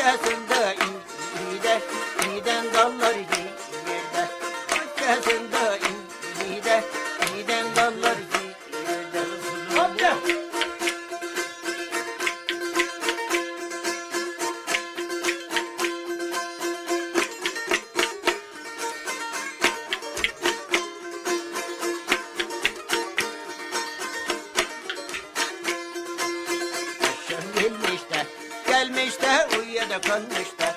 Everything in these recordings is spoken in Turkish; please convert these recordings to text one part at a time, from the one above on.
Köşesinde iyi de, iyiden dallar iyi de. Köşesinde Gelmiş de uyuya da kalmış da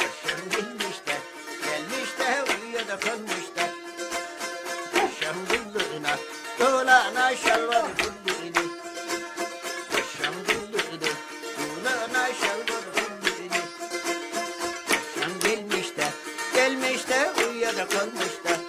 Akşam gelmiş de Gelmiş de uyuya da kalmış da Akşam güllüğüne Dolana şalvar güllüğüne Akşam güllüğüne Dolana şalvar güllüğüne Akşam gelmiş de Gelmiş de uyuya da kalmış da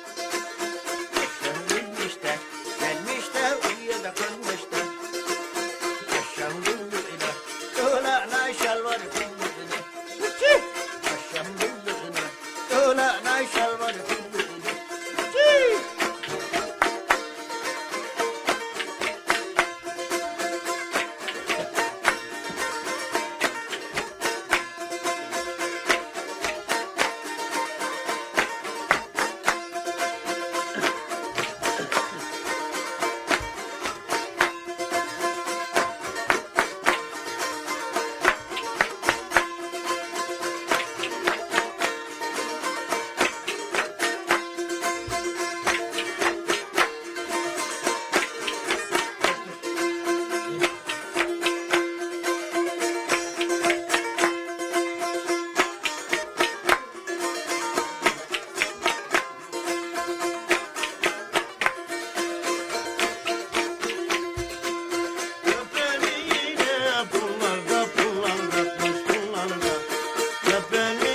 Jumping.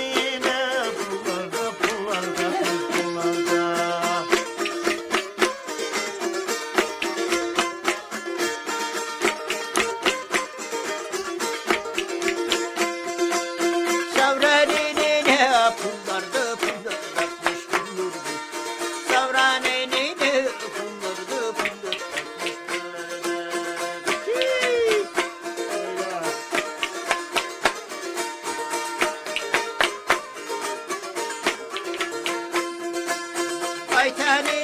ثاني